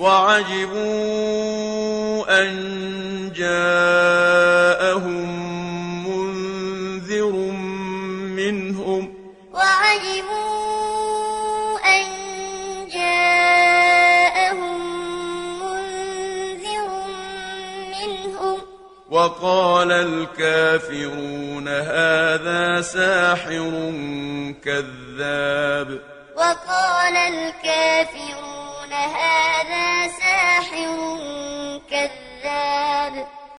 وعجبوا أن جاءهم منذر منهم وعجبوا أن جاءهم منذر منهم وقال الكافرون هذا ساحر كذاب وقال الكافرون هذا